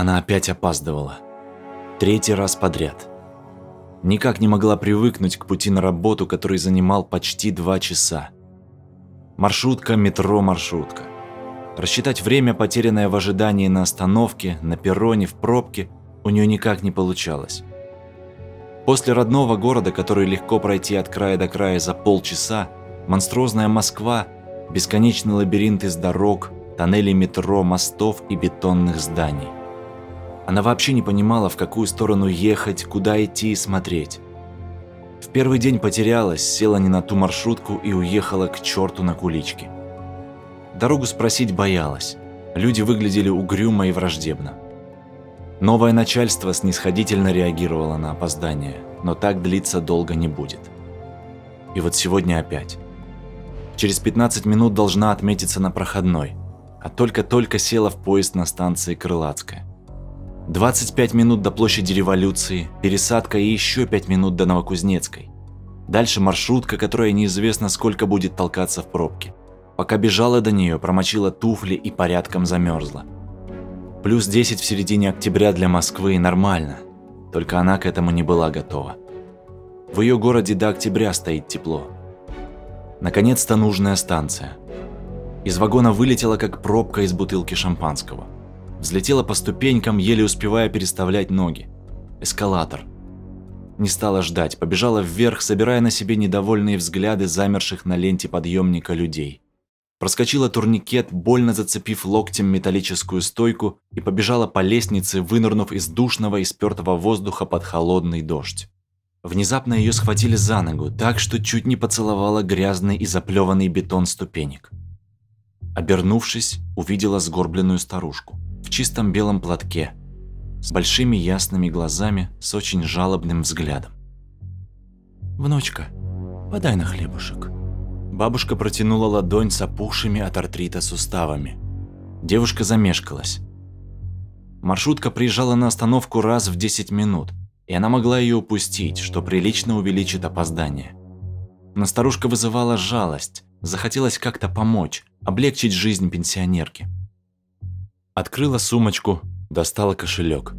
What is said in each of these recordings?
Она опять опаздывала. Третий раз подряд. Никак не могла привыкнуть к пути на работу, который занимал почти два часа. Маршрутка, метро, маршрутка. Рассчитать время, потерянное в ожидании на остановке, на перроне, в пробке, у нее никак не получалось. После родного города, который легко пройти от края до края за полчаса, монструозная Москва, бесконечный лабиринт из дорог, тоннелей метро, мостов и бетонных зданий. Она вообще не понимала, в какую сторону ехать, куда идти и смотреть. В первый день потерялась, села не на ту маршрутку и уехала к черту на куличке. Дорогу спросить боялась. Люди выглядели угрюмо и враждебно. Новое начальство снисходительно реагировало на опоздание, но так длиться долго не будет. И вот сегодня опять. Через 15 минут должна отметиться на проходной, а только-только села в поезд на станции Крылатская. 25 минут до площади Революции, пересадка и еще 5 минут до Новокузнецкой. Дальше маршрутка, которая неизвестно сколько будет толкаться в пробке. Пока бежала до нее, промочила туфли и порядком замерзла. Плюс 10 в середине октября для Москвы нормально, только она к этому не была готова. В ее городе до октября стоит тепло. Наконец-то нужная станция. Из вагона вылетела как пробка из бутылки шампанского. Взлетела по ступенькам, еле успевая переставлять ноги. Эскалатор. Не стала ждать, побежала вверх, собирая на себе недовольные взгляды замерших на ленте подъемника людей. Проскочила турникет, больно зацепив локтем металлическую стойку и побежала по лестнице, вынырнув из душного и спёртого воздуха под холодный дождь. Внезапно ее схватили за ногу, так что чуть не поцеловала грязный и заплеванный бетон ступенек. Обернувшись, увидела сгорбленную старушку в чистом белом платке, с большими ясными глазами, с очень жалобным взглядом. «Внучка, подай на хлебушек». Бабушка протянула ладонь с опухшими от артрита суставами. Девушка замешкалась. Маршрутка приезжала на остановку раз в 10 минут, и она могла ее упустить, что прилично увеличит опоздание. Но старушка вызывала жалость, захотелось как-то помочь, облегчить жизнь пенсионерки. Открыла сумочку, достала кошелек.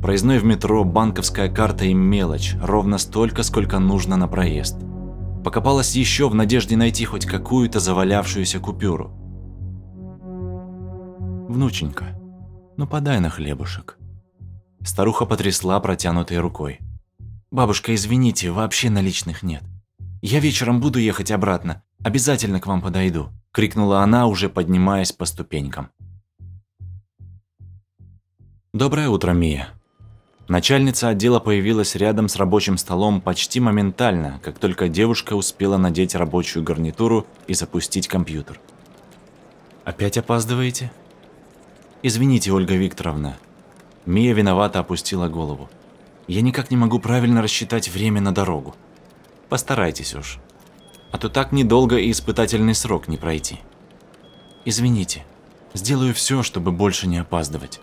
Проездной в метро, банковская карта и мелочь, ровно столько, сколько нужно на проезд. Покопалась еще в надежде найти хоть какую-то завалявшуюся купюру. «Внученька, ну подай на хлебушек». Старуха потрясла протянутой рукой. «Бабушка, извините, вообще наличных нет. Я вечером буду ехать обратно, обязательно к вам подойду», – крикнула она, уже поднимаясь по ступенькам. «Доброе утро, Мия», Начальница отдела появилась рядом с рабочим столом почти моментально, как только девушка успела надеть рабочую гарнитуру и запустить компьютер. «Опять опаздываете?» «Извините, Ольга Викторовна». Мия виновато опустила голову. «Я никак не могу правильно рассчитать время на дорогу. Постарайтесь уж. А то так недолго и испытательный срок не пройти. Извините, сделаю все, чтобы больше не опаздывать».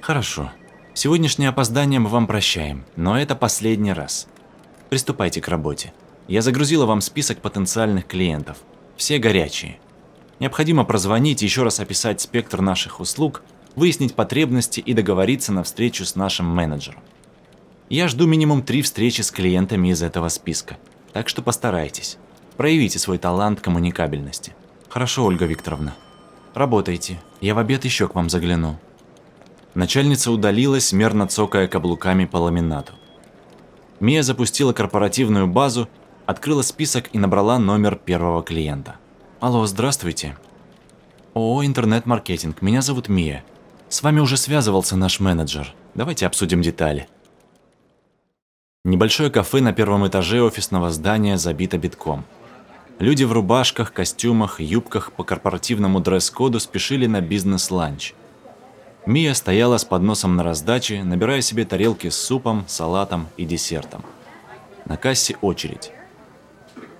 «Хорошо», Сегодняшнее опоздание мы вам прощаем, но это последний раз. Приступайте к работе. Я загрузила вам список потенциальных клиентов. Все горячие. Необходимо прозвонить, еще раз описать спектр наших услуг, выяснить потребности и договориться на встречу с нашим менеджером. Я жду минимум три встречи с клиентами из этого списка, так что постарайтесь. Проявите свой талант коммуникабельности. Хорошо, Ольга Викторовна. Работайте. Я в обед еще к вам загляну. Начальница удалилась, мерно цокая каблуками по ламинату. Мия запустила корпоративную базу, открыла список и набрала номер первого клиента. «Алло, здравствуйте. ООО «Интернет-маркетинг», меня зовут Мия. С вами уже связывался наш менеджер. Давайте обсудим детали». Небольшое кафе на первом этаже офисного здания забито битком. Люди в рубашках, костюмах, юбках по корпоративному дресс-коду спешили на бизнес-ланч – Мия стояла с подносом на раздаче, набирая себе тарелки с супом, салатом и десертом. На кассе очередь.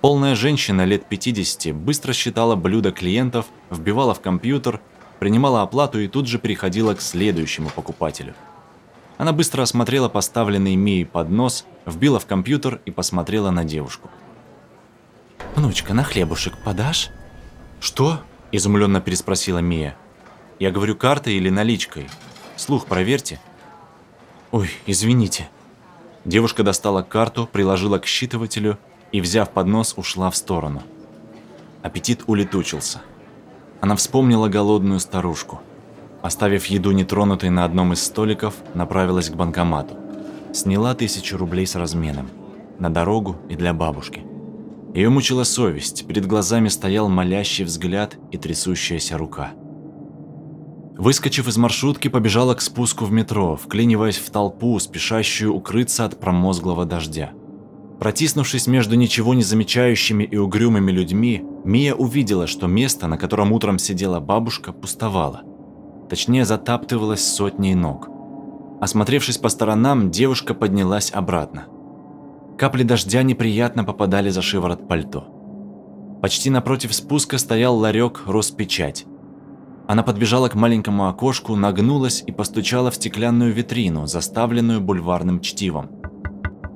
Полная женщина лет 50 быстро считала блюда клиентов, вбивала в компьютер, принимала оплату и тут же переходила к следующему покупателю. Она быстро осмотрела поставленный Мией поднос, вбила в компьютер и посмотрела на девушку. «Внучка, на хлебушек подашь?» «Что?» – изумленно переспросила Мия. Я говорю картой или наличкой. Слух проверьте». «Ой, извините». Девушка достала карту, приложила к считывателю и, взяв поднос, ушла в сторону. Аппетит улетучился. Она вспомнила голодную старушку. Оставив еду нетронутой на одном из столиков, направилась к банкомату. Сняла тысячу рублей с разменом. На дорогу и для бабушки. Ее мучила совесть, перед глазами стоял молящий взгляд и трясущаяся рука. Выскочив из маршрутки, побежала к спуску в метро, вклиниваясь в толпу, спешащую укрыться от промозглого дождя. Протиснувшись между ничего не замечающими и угрюмыми людьми, Мия увидела, что место, на котором утром сидела бабушка, пустовало. Точнее, затаптывалось сотней ног. Осмотревшись по сторонам, девушка поднялась обратно. Капли дождя неприятно попадали за шиворот пальто. Почти напротив спуска стоял ларек «Роспечать». Она подбежала к маленькому окошку, нагнулась и постучала в стеклянную витрину, заставленную бульварным чтивом.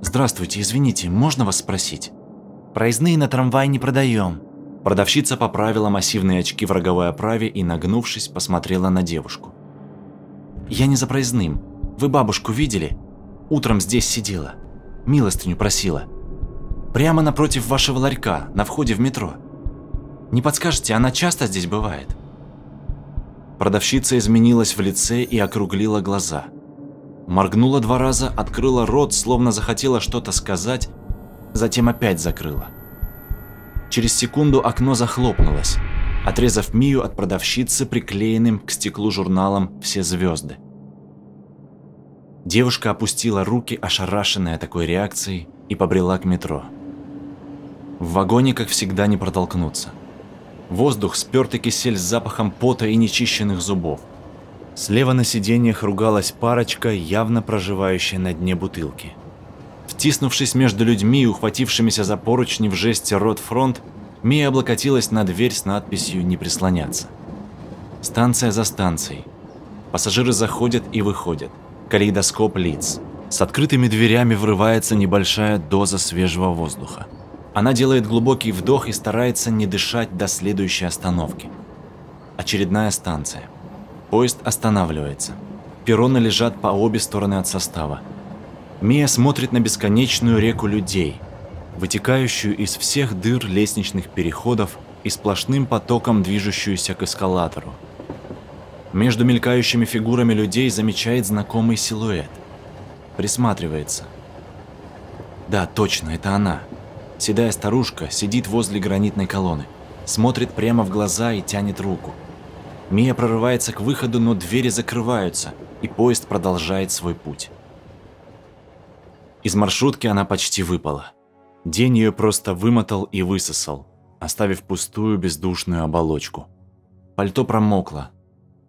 «Здравствуйте, извините, можно вас спросить?» «Проездные на трамвай не продаем». Продавщица поправила массивные очки в роговой оправе и, нагнувшись, посмотрела на девушку. «Я не за проездным. Вы бабушку видели? Утром здесь сидела милостыню просила. Прямо напротив вашего ларька, на входе в метро. Не подскажете, она часто здесь бывает?» Продавщица изменилась в лице и округлила глаза. Моргнула два раза, открыла рот, словно захотела что-то сказать, затем опять закрыла. Через секунду окно захлопнулось, отрезав Мию от продавщицы приклеенным к стеклу журналом «Все звезды». Девушка опустила руки, ошарашенная такой реакцией, и побрела к метро. В вагоне, как всегда, не протолкнуться. Воздух, спертый кисель с запахом пота и нечищенных зубов. Слева на сиденьях ругалась парочка, явно проживающая на дне бутылки. Втиснувшись между людьми и ухватившимися за поручни в жесте «Рот-фронт», Мия облокотилась на дверь с надписью «Не прислоняться». Станция за станцией. Пассажиры заходят и выходят калейдоскоп лиц. С открытыми дверями врывается небольшая доза свежего воздуха. Она делает глубокий вдох и старается не дышать до следующей остановки. Очередная станция. Поезд останавливается. Перроны лежат по обе стороны от состава. Мия смотрит на бесконечную реку людей, вытекающую из всех дыр лестничных переходов и сплошным потоком движущуюся к эскалатору. Между мелькающими фигурами людей замечает знакомый силуэт. Присматривается. Да, точно, это она. Седая старушка сидит возле гранитной колонны, смотрит прямо в глаза и тянет руку. Мия прорывается к выходу, но двери закрываются, и поезд продолжает свой путь. Из маршрутки она почти выпала. День ее просто вымотал и высосал, оставив пустую бездушную оболочку. Пальто промокло,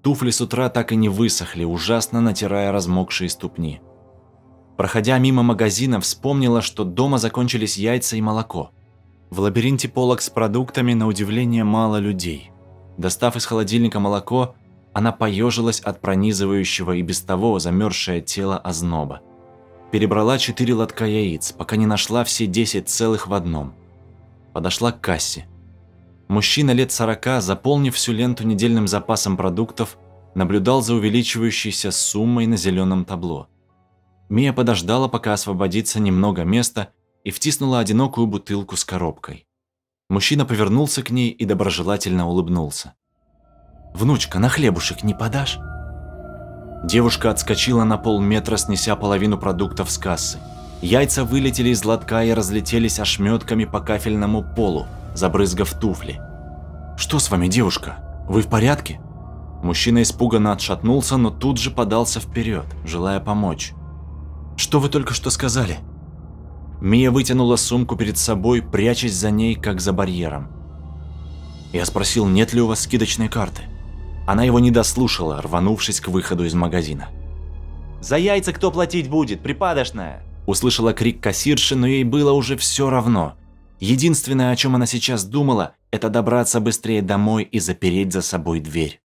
Туфли с утра так и не высохли, ужасно натирая размокшие ступни. Проходя мимо магазина, вспомнила, что дома закончились яйца и молоко. В лабиринте полок с продуктами, на удивление, мало людей. Достав из холодильника молоко, она поежилась от пронизывающего и без того замерзшее тело озноба. Перебрала четыре лотка яиц, пока не нашла все десять целых в одном. Подошла к кассе. Мужчина лет сорока, заполнив всю ленту недельным запасом продуктов, наблюдал за увеличивающейся суммой на зеленом табло. Мия подождала, пока освободится немного места, и втиснула одинокую бутылку с коробкой. Мужчина повернулся к ней и доброжелательно улыбнулся. «Внучка, на хлебушек не подашь?» Девушка отскочила на полметра, снеся половину продуктов с кассы. Яйца вылетели из лотка и разлетелись ошметками по кафельному полу забрызгав туфли. «Что с вами, девушка? Вы в порядке?» Мужчина испуганно отшатнулся, но тут же подался вперед, желая помочь. «Что вы только что сказали?» Мия вытянула сумку перед собой, прячась за ней, как за барьером. Я спросил, нет ли у вас скидочной карты. Она его не дослушала, рванувшись к выходу из магазина. «За яйца кто платить будет, припадочная?» Услышала крик кассирши, но ей было уже все равно. Единственное, о чем она сейчас думала, это добраться быстрее домой и запереть за собой дверь.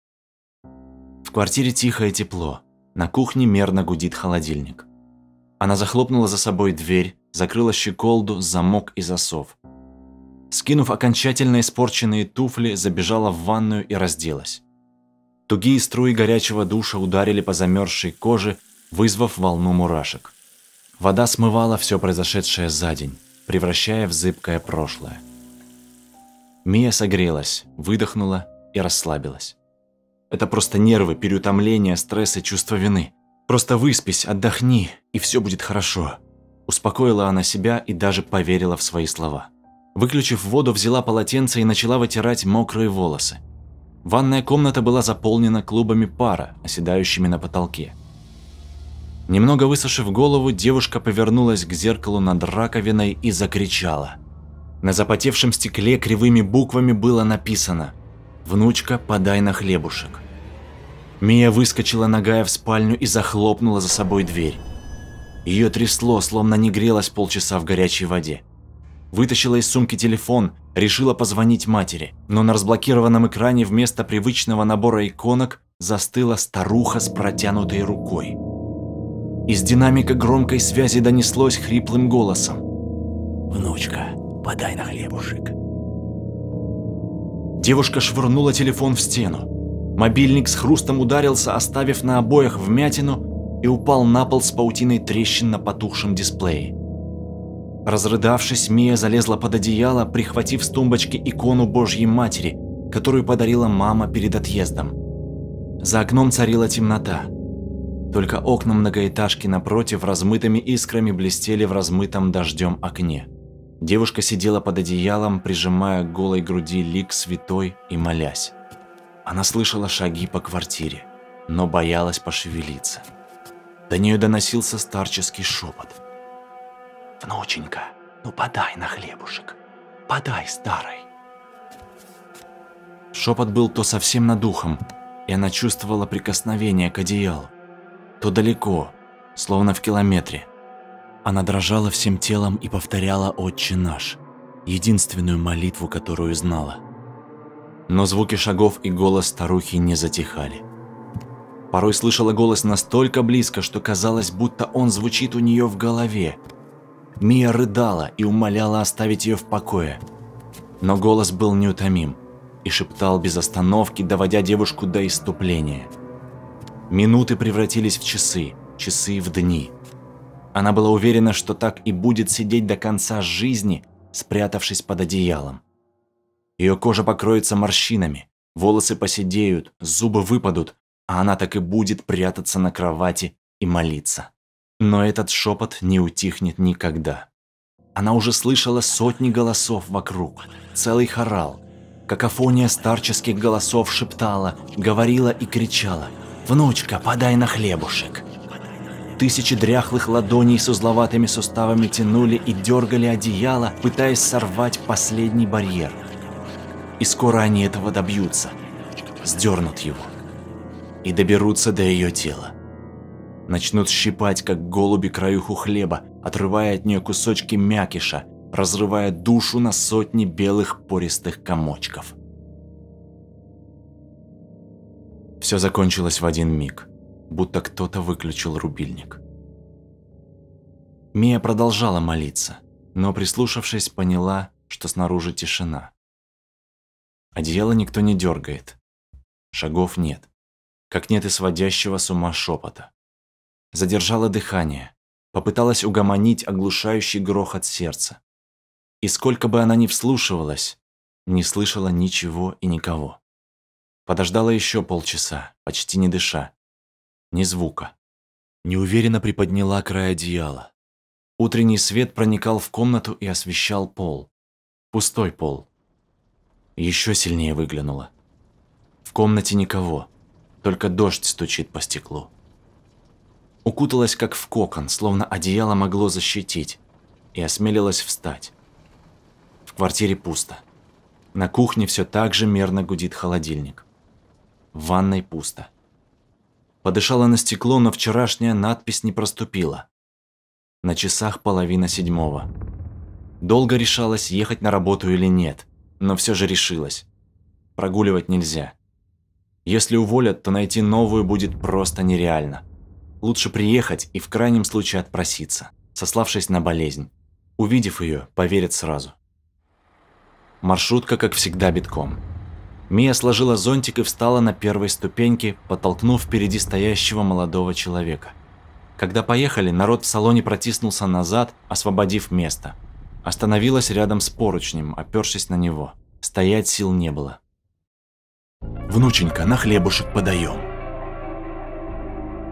В квартире тихо и тепло. На кухне мерно гудит холодильник. Она захлопнула за собой дверь, закрыла щеколду, замок и засов. Скинув окончательно испорченные туфли, забежала в ванную и разделась. Тугие струи горячего душа ударили по замерзшей коже, вызвав волну мурашек. Вода смывала все произошедшее за день, превращая в зыбкое прошлое. Мия согрелась, выдохнула и расслабилась. Это просто нервы, переутомление, стресс и чувство вины. Просто выспись, отдохни, и все будет хорошо. Успокоила она себя и даже поверила в свои слова. Выключив воду, взяла полотенце и начала вытирать мокрые волосы. Ванная комната была заполнена клубами пара, оседающими на потолке. Немного высушив голову, девушка повернулась к зеркалу над раковиной и закричала. На запотевшем стекле кривыми буквами было написано «Внучка, подай на хлебушек». Мия выскочила ногая в спальню и захлопнула за собой дверь. Ее трясло, словно не грелась полчаса в горячей воде. Вытащила из сумки телефон, решила позвонить матери, но на разблокированном экране вместо привычного набора иконок застыла старуха с протянутой рукой. Из динамика громкой связи донеслось хриплым голосом. «Внучка, подай на хлебушек». Девушка швырнула телефон в стену. Мобильник с хрустом ударился, оставив на обоях вмятину и упал на пол с паутиной трещин на потухшем дисплее. Разрыдавшись, Мия залезла под одеяло, прихватив с тумбочки икону Божьей Матери, которую подарила мама перед отъездом. За окном царила темнота. Только окна многоэтажки напротив размытыми искрами блестели в размытом дождем окне. Девушка сидела под одеялом, прижимая к голой груди лик святой и молясь. Она слышала шаги по квартире, но боялась пошевелиться. До нее доносился старческий шепот. «Внученька, ну подай на хлебушек, подай старой». Шепот был то совсем над ухом, и она чувствовала прикосновение к одеялу, то далеко, словно в километре. Она дрожала всем телом и повторяла «Отче наш», единственную молитву, которую знала. Но звуки шагов и голос старухи не затихали. Порой слышала голос настолько близко, что казалось, будто он звучит у нее в голове. Мия рыдала и умоляла оставить ее в покое. Но голос был неутомим и шептал без остановки, доводя девушку до иступления. Минуты превратились в часы, часы в дни – она была уверена, что так и будет сидеть до конца жизни, спрятавшись под одеялом. Ее кожа покроется морщинами, волосы поседеют, зубы выпадут, а она так и будет прятаться на кровати и молиться. Но этот шепот не утихнет никогда. Она уже слышала сотни голосов вокруг, целый хорал. Какофония старческих голосов шептала, говорила и кричала «Внучка, подай на хлебушек!» Тысячи дряхлых ладоней с узловатыми суставами тянули и дергали одеяло, пытаясь сорвать последний барьер. И скоро они этого добьются, сдернут его и доберутся до ее тела. Начнут щипать, как голуби краюху хлеба, отрывая от нее кусочки мякиша, разрывая душу на сотни белых пористых комочков. Все закончилось в один миг будто кто-то выключил рубильник. Мия продолжала молиться, но прислушавшись, поняла, что снаружи тишина. Одеяло никто не дергает. Шагов нет, как нет и сводящего с ума шепота. Задержала дыхание, попыталась угомонить оглушающий грохот сердца. И сколько бы она ни вслушивалась, не слышала ничего и никого. Подождала еще полчаса, почти не дыша, ни звука. Неуверенно приподняла край одеяла. Утренний свет проникал в комнату и освещал пол. Пустой пол. Еще сильнее выглянула. В комнате никого, только дождь стучит по стеклу. Укуталась как в кокон, словно одеяло могло защитить, и осмелилась встать. В квартире пусто. На кухне все так же мерно гудит холодильник. В ванной пусто. Подышала на стекло, но вчерашняя надпись не проступила. На часах половина седьмого. Долго решалась, ехать на работу или нет, но все же решилась. Прогуливать нельзя. Если уволят, то найти новую будет просто нереально. Лучше приехать и в крайнем случае отпроситься, сославшись на болезнь. Увидев ее, поверят сразу. Маршрутка, как всегда, битком. Мия сложила зонтик и встала на первой ступеньке, подтолкнув впереди стоящего молодого человека. Когда поехали, народ в салоне протиснулся назад, освободив место. Остановилась рядом с поручнем, опёршись на него. Стоять сил не было. «Внученька, на хлебушек подаем».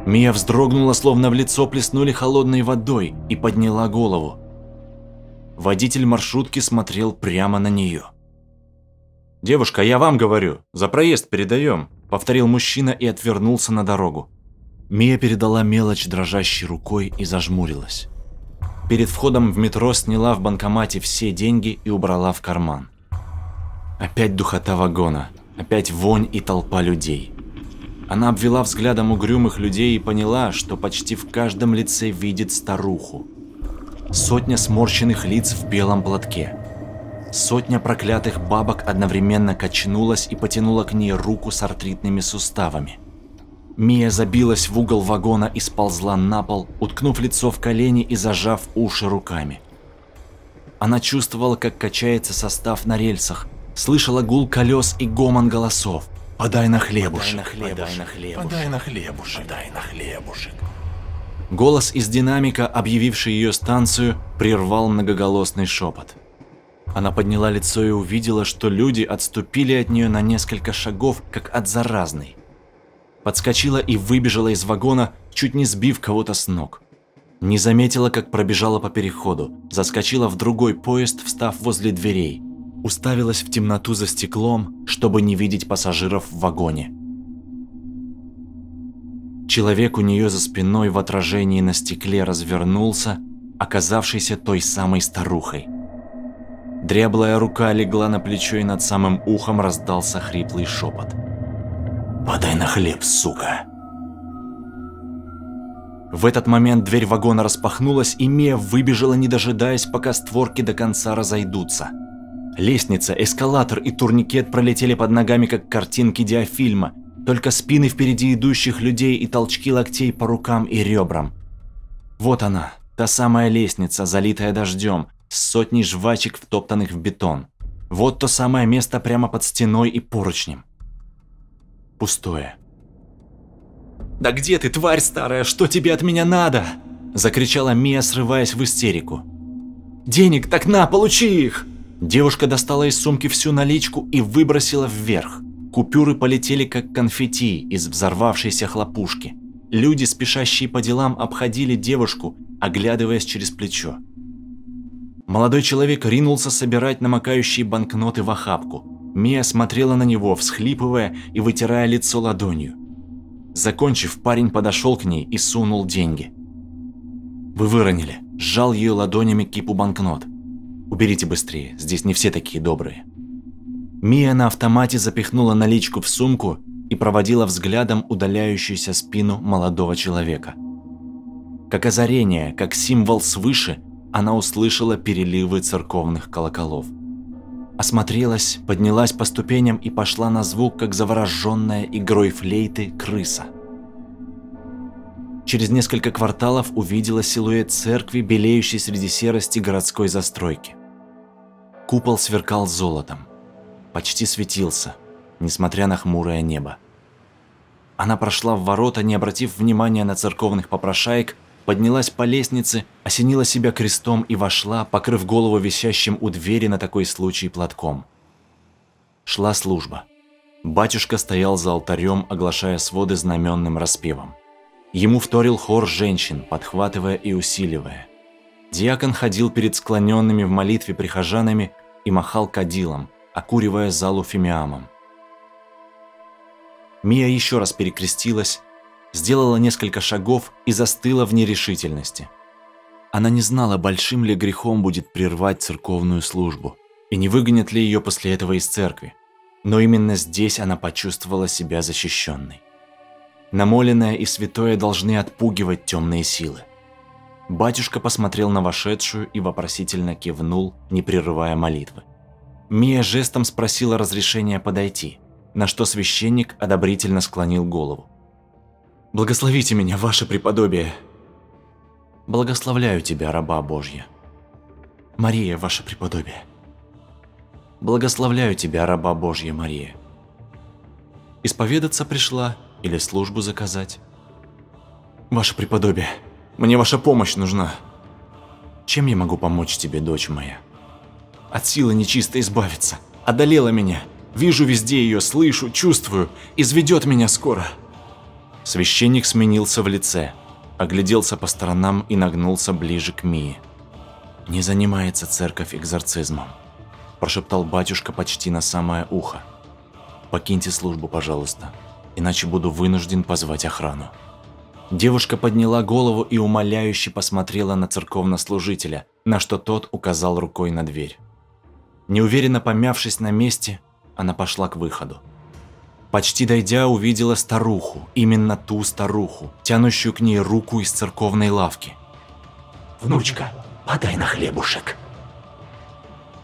Мия вздрогнула, словно в лицо плеснули холодной водой, и подняла голову. Водитель маршрутки смотрел прямо на нее. «Девушка, я вам говорю, за проезд передаем», – повторил мужчина и отвернулся на дорогу. Мия передала мелочь дрожащей рукой и зажмурилась. Перед входом в метро сняла в банкомате все деньги и убрала в карман. Опять духота вагона, опять вонь и толпа людей. Она обвела взглядом угрюмых людей и поняла, что почти в каждом лице видит старуху. Сотня сморщенных лиц в белом платке. Сотня проклятых бабок одновременно качнулась и потянула к ней руку с артритными суставами. Мия забилась в угол вагона и сползла на пол, уткнув лицо в колени и зажав уши руками. Она чувствовала, как качается состав на рельсах, слышала гул колес и гомон голосов. «Подай на хлебушек! Подай на хлебушек! Подай на хлебушек! Подай на хлебушек!» Голос из динамика, объявивший ее станцию, прервал многоголосный шепот. Она подняла лицо и увидела, что люди отступили от нее на несколько шагов, как от заразной подскочила и выбежала из вагона, чуть не сбив кого-то с ног. Не заметила, как пробежала по переходу, заскочила в другой поезд, встав возле дверей. Уставилась в темноту за стеклом, чтобы не видеть пассажиров в вагоне. Человек у нее за спиной в отражении на стекле развернулся, оказавшийся той самой старухой. Дряблая рука легла на плечо и над самым ухом раздался хриплый шепот. Подай на хлеб, сука. В этот момент дверь вагона распахнулась, и Мия выбежала, не дожидаясь, пока створки до конца разойдутся. Лестница, эскалатор и турникет пролетели под ногами, как картинки диафильма, только спины впереди идущих людей и толчки локтей по рукам и ребрам. Вот она, та самая лестница, залитая дождем, с сотней жвачек, втоптанных в бетон. Вот то самое место прямо под стеной и поручнем пустое. «Да где ты, тварь старая, что тебе от меня надо?» Закричала Мия, срываясь в истерику. «Денег, так на, получи их!» Девушка достала из сумки всю наличку и выбросила вверх. Купюры полетели как конфетти из взорвавшейся хлопушки. Люди, спешащие по делам, обходили девушку, оглядываясь через плечо. Молодой человек ринулся собирать намокающие банкноты в охапку. Мия смотрела на него, всхлипывая и вытирая лицо ладонью. Закончив, парень подошел к ней и сунул деньги. «Вы выронили», – сжал ее ладонями кипу банкнот. «Уберите быстрее, здесь не все такие добрые». Мия на автомате запихнула наличку в сумку и проводила взглядом удаляющуюся спину молодого человека. Как озарение, как символ свыше, она услышала переливы церковных колоколов. Осмотрелась, поднялась по ступеням и пошла на звук, как завороженная игрой флейты крыса. Через несколько кварталов увидела силуэт церкви, белеющей среди серости городской застройки. Купол сверкал золотом, почти светился, несмотря на хмурое небо. Она прошла в ворота, не обратив внимания на церковных попрошаек, поднялась по лестнице, осенила себя крестом и вошла, покрыв голову висящим у двери на такой случай платком. Шла служба. Батюшка стоял за алтарем, оглашая своды знаменным распевом. Ему вторил хор женщин, подхватывая и усиливая. Диакон ходил перед склоненными в молитве прихожанами и махал кадилом, окуривая залу фимиамом. Мия еще раз перекрестилась, сделала несколько шагов и застыла в нерешительности. Она не знала, большим ли грехом будет прервать церковную службу, и не выгонят ли ее после этого из церкви. Но именно здесь она почувствовала себя защищенной. Намоленное и святое должны отпугивать темные силы. Батюшка посмотрел на вошедшую и вопросительно кивнул, не прерывая молитвы. Мия жестом спросила разрешения подойти, на что священник одобрительно склонил голову. Благословите меня, ваше преподобие. Благословляю тебя, раба Божья. Мария, ваше преподобие. Благословляю тебя, раба Божья Мария. Исповедаться пришла или службу заказать? Ваше преподобие, мне ваша помощь нужна. Чем я могу помочь тебе, дочь моя? От силы нечисто избавиться. Одолела меня. Вижу везде ее, слышу, чувствую. Изведет меня скоро. Священник сменился в лице, огляделся по сторонам и нагнулся ближе к Мии. «Не занимается церковь экзорцизмом», – прошептал батюшка почти на самое ухо. «Покиньте службу, пожалуйста, иначе буду вынужден позвать охрану». Девушка подняла голову и умоляюще посмотрела на церковнослужителя, на что тот указал рукой на дверь. Неуверенно помявшись на месте, она пошла к выходу. Почти дойдя, увидела старуху, именно ту старуху, тянущую к ней руку из церковной лавки. Внучка, подай на хлебушек.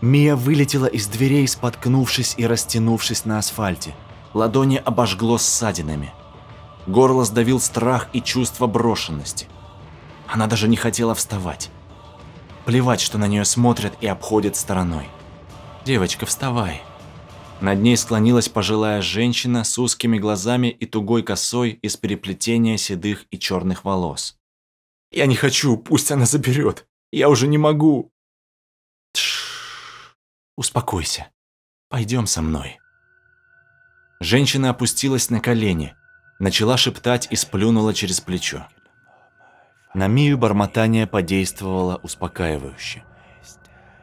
Мия вылетела из дверей, споткнувшись и растянувшись на асфальте. Ладони обожгло ссадинами. Горло сдавил страх и чувство брошенности. Она даже не хотела вставать. Плевать, что на нее смотрят и обходят стороной. «Девочка, вставай!» Над ней склонилась пожилая женщина с узкими глазами и тугой косой из переплетения седых и черных волос. «Я не хочу, пусть она заберет. Я уже не могу!» Тш, успокойся. Пойдем со мной. Женщина опустилась на колени, начала шептать и сплюнула через плечо. На Мию бормотание подействовало успокаивающе.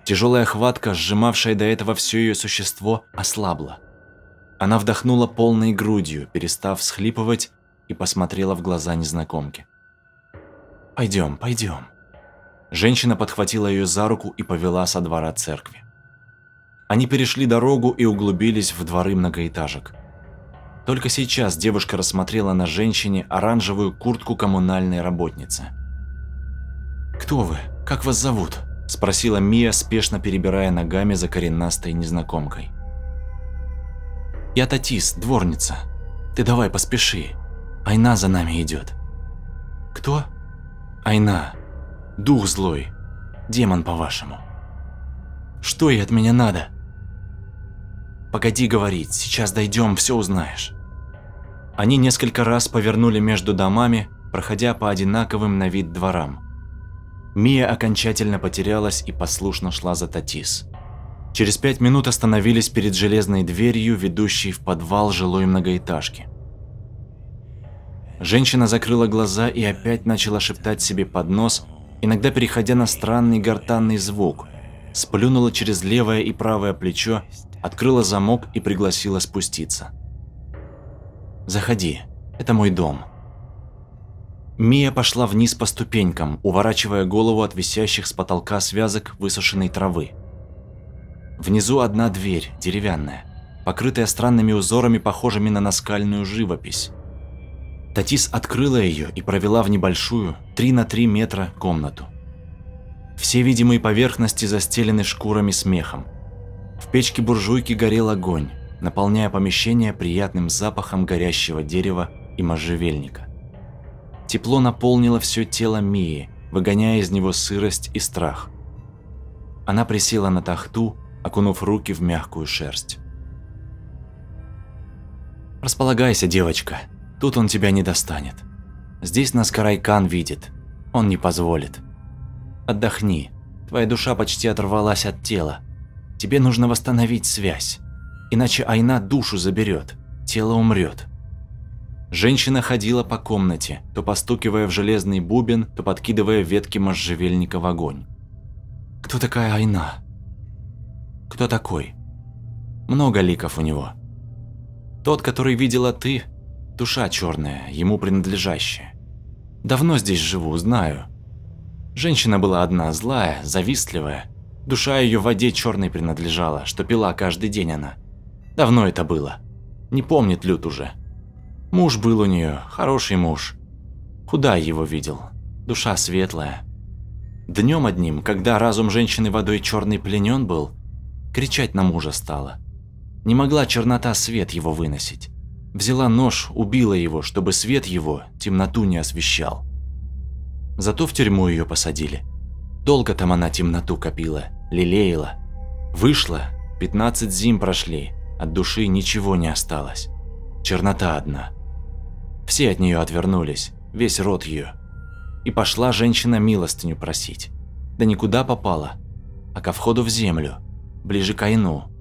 Тяжелая хватка, сжимавшая до этого все ее существо, ослабла. Она вдохнула полной грудью, перестав всхлипывать, и посмотрела в глаза незнакомки. «Пойдем, пойдем». Женщина подхватила ее за руку и повела со двора церкви. Они перешли дорогу и углубились в дворы многоэтажек. Только сейчас девушка рассмотрела на женщине оранжевую куртку коммунальной работницы. «Кто вы? Как вас зовут?» – спросила Мия, спешно перебирая ногами за коренастой незнакомкой. «Я Татис, дворница. Ты давай поспеши. Айна за нами идет». «Кто?» «Айна. Дух злой. Демон, по-вашему». «Что ей от меня надо?» «Погоди говорить, сейчас дойдем, все узнаешь». Они несколько раз повернули между домами, проходя по одинаковым на вид дворам. Мия окончательно потерялась и послушно шла за Татис. Через пять минут остановились перед железной дверью, ведущей в подвал жилой многоэтажки. Женщина закрыла глаза и опять начала шептать себе под нос, иногда переходя на странный гортанный звук. Сплюнула через левое и правое плечо, открыла замок и пригласила спуститься. «Заходи, это мой дом», Мия пошла вниз по ступенькам, уворачивая голову от висящих с потолка связок высушенной травы. Внизу одна дверь, деревянная, покрытая странными узорами, похожими на наскальную живопись. Татис открыла ее и провела в небольшую, 3 на 3 метра, комнату. Все видимые поверхности застелены шкурами с мехом. В печке буржуйки горел огонь, наполняя помещение приятным запахом горящего дерева и можжевельника. Тепло наполнило все тело Мии, выгоняя из него сырость и страх. Она присела на тахту, окунув руки в мягкую шерсть. «Располагайся, девочка, тут он тебя не достанет. Здесь нас Карайкан видит, он не позволит. Отдохни, твоя душа почти оторвалась от тела. Тебе нужно восстановить связь, иначе Айна душу заберет, тело умрет. Женщина ходила по комнате, то постукивая в железный бубен, то подкидывая ветки можжевельника в огонь. «Кто такая Айна?» «Кто такой?» «Много ликов у него. Тот, который видела ты, душа черная, ему принадлежащая. Давно здесь живу, знаю. Женщина была одна, злая, завистливая. Душа ее в воде черной принадлежала, что пила каждый день она. Давно это было. Не помнит Люд уже. Муж был у нее, хороший муж. Куда его видел? Душа светлая. Днем одним, когда разум женщины водой черный пленен был, кричать на мужа стала. Не могла чернота свет его выносить. Взяла нож, убила его, чтобы свет его темноту не освещал. Зато в тюрьму ее посадили. Долго там она темноту копила, лелеяла. Вышла, 15 зим прошли, от души ничего не осталось. чернота одна. Все от нее отвернулись, весь род ее. И пошла женщина милостыню просить. Да никуда попала, а ко входу в землю, ближе к Айну.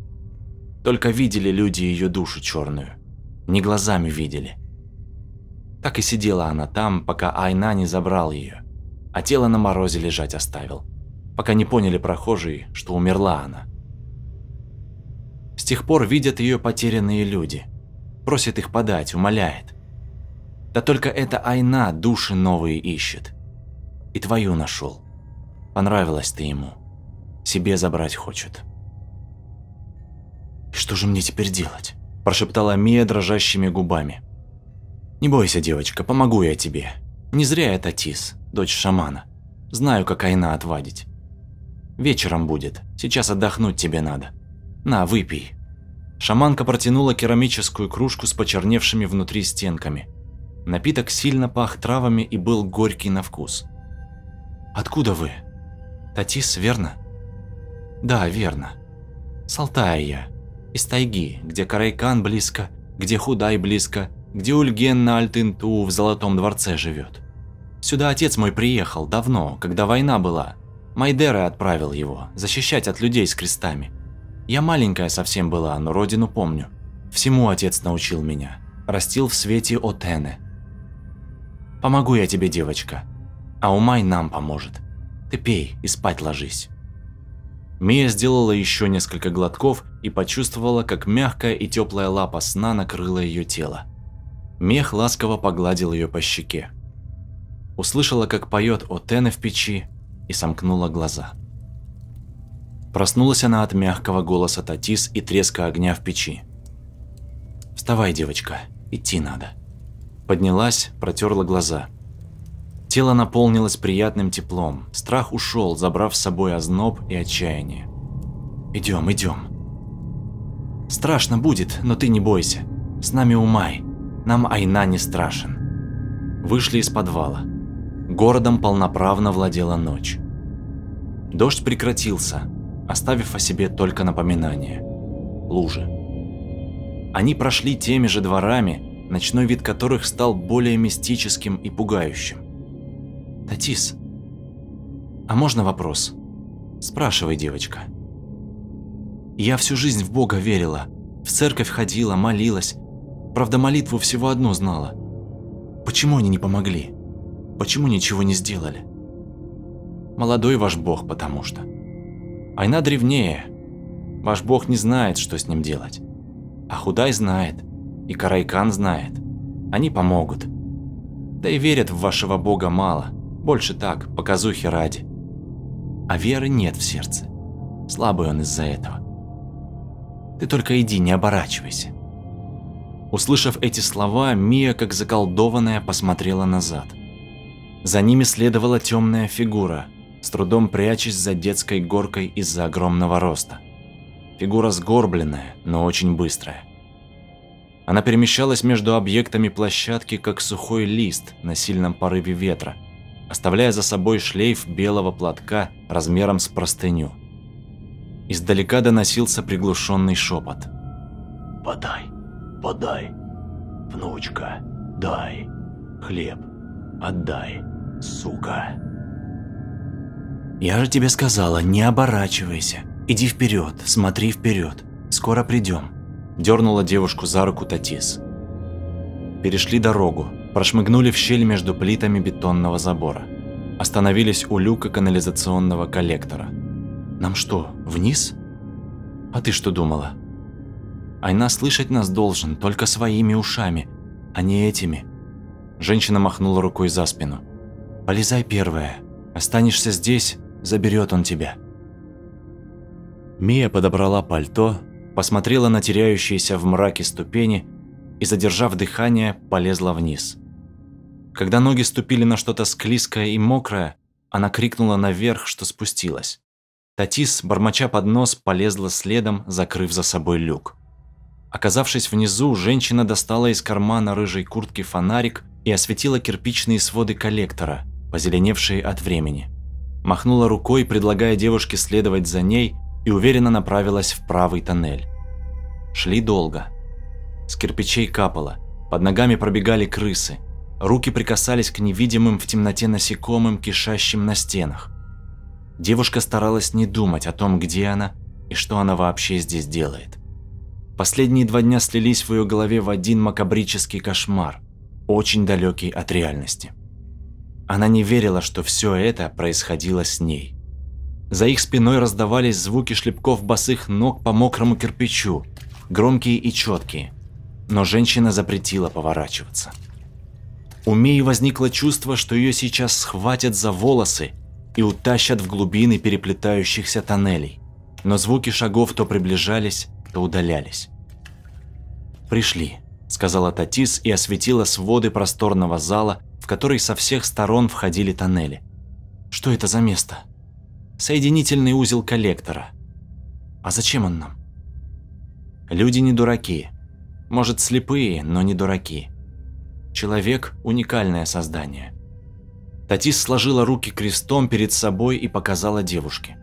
Только видели люди ее душу черную, не глазами видели. Так и сидела она там, пока Айна не забрал ее, а тело на морозе лежать оставил, пока не поняли прохожие, что умерла она. С тех пор видят ее потерянные люди, просят их подать, умоляет. Да только эта Айна души новые ищет. И твою нашел. Понравилась ты ему. Себе забрать хочет. «Что же мне теперь делать?» – прошептала Мия дрожащими губами. «Не бойся, девочка, помогу я тебе. Не зря это Тис, дочь шамана. Знаю, как Айна отвадить. Вечером будет, сейчас отдохнуть тебе надо. На, выпей». Шаманка протянула керамическую кружку с почерневшими внутри стенками. Напиток сильно пах травами и был горький на вкус. «Откуда вы?» «Татис, верно?» «Да, верно. С я. Из тайги, где Карайкан близко, где Худай близко, где Ульген на Альтынту в Золотом дворце живет. Сюда отец мой приехал давно, когда война была. Майдера отправил его, защищать от людей с крестами. Я маленькая совсем была, но родину помню. Всему отец научил меня. Растил в свете Отене. Помогу я тебе, девочка. А Умай нам поможет. Ты пей и спать ложись. Мия сделала еще несколько глотков и почувствовала, как мягкая и теплая лапа сна накрыла ее тело. Мех ласково погладил ее по щеке. Услышала, как поет Отена в печи, и сомкнула глаза. Проснулась она от мягкого голоса Татис и треска огня в печи. «Вставай, девочка, идти надо». Поднялась, протерла глаза. Тело наполнилось приятным теплом, страх ушел, забрав с собой озноб и отчаяние. «Идем, идем». «Страшно будет, но ты не бойся. С нами Умай. Нам Айна не страшен». Вышли из подвала. Городом полноправно владела ночь. Дождь прекратился, оставив о себе только напоминание. Лужи. Они прошли теми же дворами, ночной вид которых стал более мистическим и пугающим. Татис, а можно вопрос? Спрашивай, девочка. Я всю жизнь в Бога верила, в церковь ходила, молилась. Правда, молитву всего одну знала. Почему они не помогли? Почему ничего не сделали? Молодой ваш Бог, потому что. Айна древнее. Ваш Бог не знает, что с ним делать. А Худай знает. И Карайкан знает. Они помогут. Да и верят в вашего Бога мало. Больше так, показухи ради. А веры нет в сердце. Слабый он из-за этого. Ты только иди, не оборачивайся. Услышав эти слова, Мия, как заколдованная, посмотрела назад. За ними следовала темная фигура, с трудом прячась за детской горкой из-за огромного роста. Фигура сгорбленная, но очень быстрая. Она перемещалась между объектами площадки, как сухой лист на сильном порыве ветра – оставляя за собой шлейф белого платка размером с простыню. Издалека доносился приглушенный шепот. «Подай, подай, внучка, дай, хлеб, отдай, сука». «Я же тебе сказала, не оборачивайся. Иди вперед, смотри вперед. Скоро придем», – дернула девушку за руку Татис. Перешли дорогу, прошмыгнули в щель между плитами бетонного забора. Остановились у люка канализационного коллектора. «Нам что, вниз?» «А ты что думала?» «Айна слышать нас должен только своими ушами, а не этими». Женщина махнула рукой за спину. «Полезай первая. Останешься здесь, заберет он тебя». Мия подобрала пальто, посмотрела на теряющиеся в мраке ступени и, задержав дыхание, полезла вниз. Когда ноги ступили на что-то склизкое и мокрое, она крикнула наверх, что спустилась. Татис, бормоча под нос, полезла следом, закрыв за собой люк. Оказавшись внизу, женщина достала из кармана рыжей куртки фонарик и осветила кирпичные своды коллектора, позеленевшие от времени. Махнула рукой, предлагая девушке следовать за ней, и уверенно направилась в правый тоннель. Шли долго. С кирпичей капало, под ногами пробегали крысы, руки прикасались к невидимым в темноте насекомым, кишащим на стенах. Девушка старалась не думать о том, где она и что она вообще здесь делает. Последние два дня слились в ее голове в один макабрический кошмар, очень далекий от реальности. Она не верила, что все это происходило с ней. За их спиной раздавались звуки шлепков босых ног по мокрому кирпичу, громкие и четкие, но женщина запретила поворачиваться. У Мии возникло чувство, что ее сейчас схватят за волосы и утащат в глубины переплетающихся тоннелей, но звуки шагов то приближались, то удалялись. «Пришли», – сказала Татис и осветила своды просторного зала, в который со всех сторон входили тоннели. «Что это за место?» «Соединительный узел коллектора». «А зачем он нам?» «Люди не дураки. Может, слепые, но не дураки. Человек – уникальное создание». Татис сложила руки крестом перед собой и показала девушке.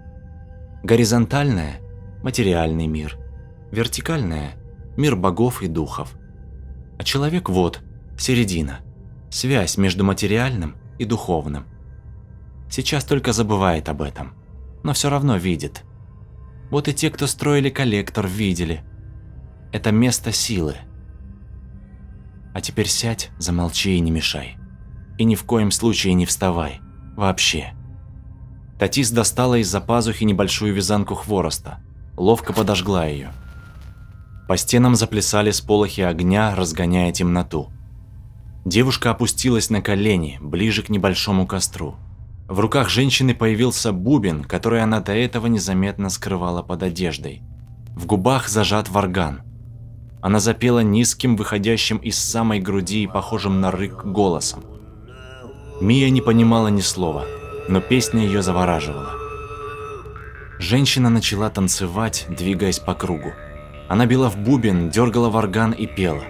Горизонтальное – материальный мир. Вертикальное – мир богов и духов. А человек вот, середина. Связь между материальным и духовным. Сейчас только забывает об этом, но все равно видит. Вот и те, кто строили коллектор, видели. Это место силы. А теперь сядь, замолчи и не мешай. И ни в коем случае не вставай. Вообще. Татис достала из-за пазухи небольшую вязанку хвороста. Ловко подожгла ее. По стенам заплясали сполохи огня, разгоняя темноту. Девушка опустилась на колени, ближе к небольшому костру. В руках женщины появился бубен, который она до этого незаметно скрывала под одеждой. В губах зажат варган. Она запела низким, выходящим из самой груди и похожим на рык голосом. Мия не понимала ни слова, но песня ее завораживала. Женщина начала танцевать, двигаясь по кругу. Она била в бубен, дергала в орган и пела.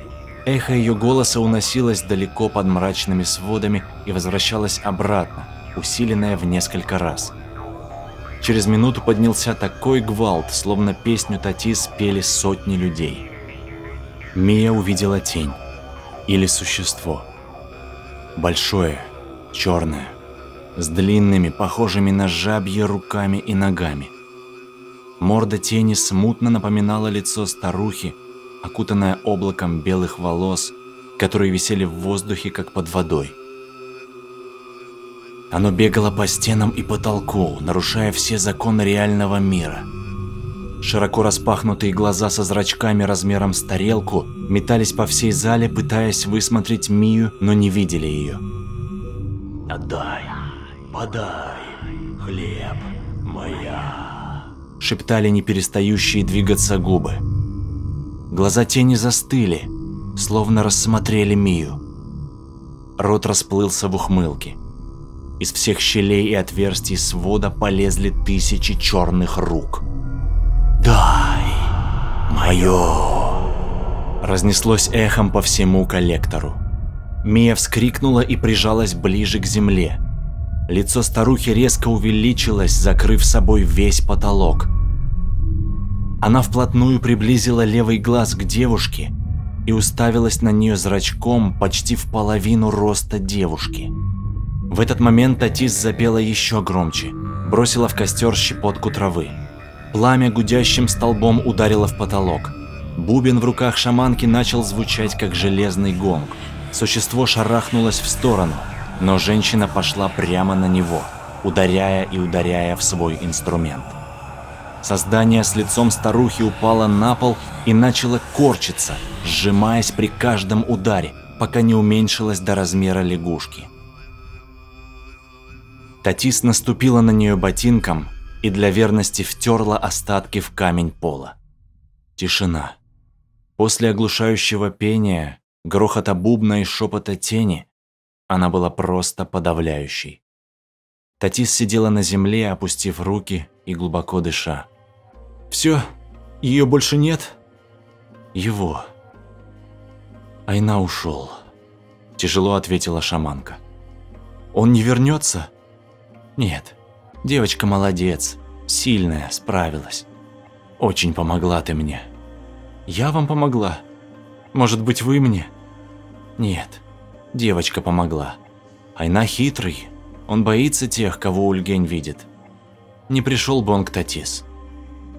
Эхо ее голоса уносилось далеко под мрачными сводами и возвращалось обратно, усиленное в несколько раз. Через минуту поднялся такой гвалт, словно песню Татис пели сотни людей. Мия увидела тень или существо. Большое, черная, с длинными, похожими на жабьи руками и ногами. Морда тени смутно напоминала лицо старухи, окутанное облаком белых волос, которые висели в воздухе, как под водой. Оно бегало по стенам и потолку, нарушая все законы реального мира. Широко распахнутые глаза со зрачками размером с тарелку метались по всей зале, пытаясь высмотреть Мию, но не видели ее. Отдай, подай, хлеб, моя. Шептали не перестающие двигаться губы. Глаза тени застыли, словно рассмотрели Мию. Рот расплылся в ухмылке. Из всех щелей и отверстий свода полезли тысячи черных рук. Дай, мое. Разнеслось эхом по всему коллектору. Мия вскрикнула и прижалась ближе к земле. Лицо старухи резко увеличилось, закрыв собой весь потолок. Она вплотную приблизила левый глаз к девушке и уставилась на нее зрачком почти в половину роста девушки. В этот момент Татис запела еще громче, бросила в костер щепотку травы. Пламя гудящим столбом ударило в потолок. Бубен в руках шаманки начал звучать, как железный гонг. Существо шарахнулось в сторону, но женщина пошла прямо на него, ударяя и ударяя в свой инструмент. Создание с лицом старухи упало на пол и начало корчиться, сжимаясь при каждом ударе, пока не уменьшилось до размера лягушки. Татис наступила на нее ботинком и для верности втерла остатки в камень пола. Тишина. После оглушающего пения грохота бубна и шепота тени, она была просто подавляющей. Татис сидела на земле, опустив руки и глубоко дыша. «Все? Ее больше нет?» «Его». Айна ушел. Тяжело ответила шаманка. «Он не вернется?» «Нет. Девочка молодец. Сильная, справилась. Очень помогла ты мне». «Я вам помогла?» Может быть, вы мне? Нет, девочка помогла. Айна хитрый, он боится тех, кого Ульгень видит. Не пришел бы он к Татис.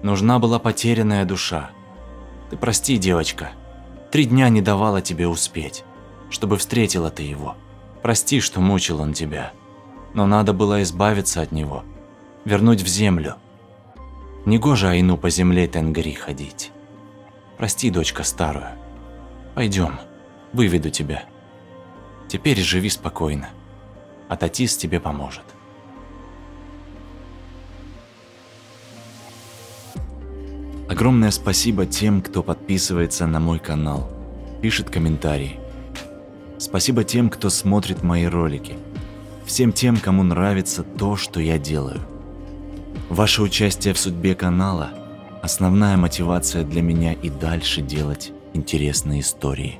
Нужна была потерянная душа. Ты прости, девочка. Три дня не давала тебе успеть, чтобы встретила ты его. Прости, что мучил он тебя. Но надо было избавиться от него, вернуть в землю. Негоже Айну по земле Тенгри ходить. Прости, дочка старую. Пойдем, выведу тебя. Теперь живи спокойно, а Татис тебе поможет. Огромное спасибо тем, кто подписывается на мой канал, пишет комментарии. Спасибо тем, кто смотрит мои ролики. Всем тем, кому нравится то, что я делаю. Ваше участие в судьбе канала – основная мотивация для меня и дальше делать интересные истории.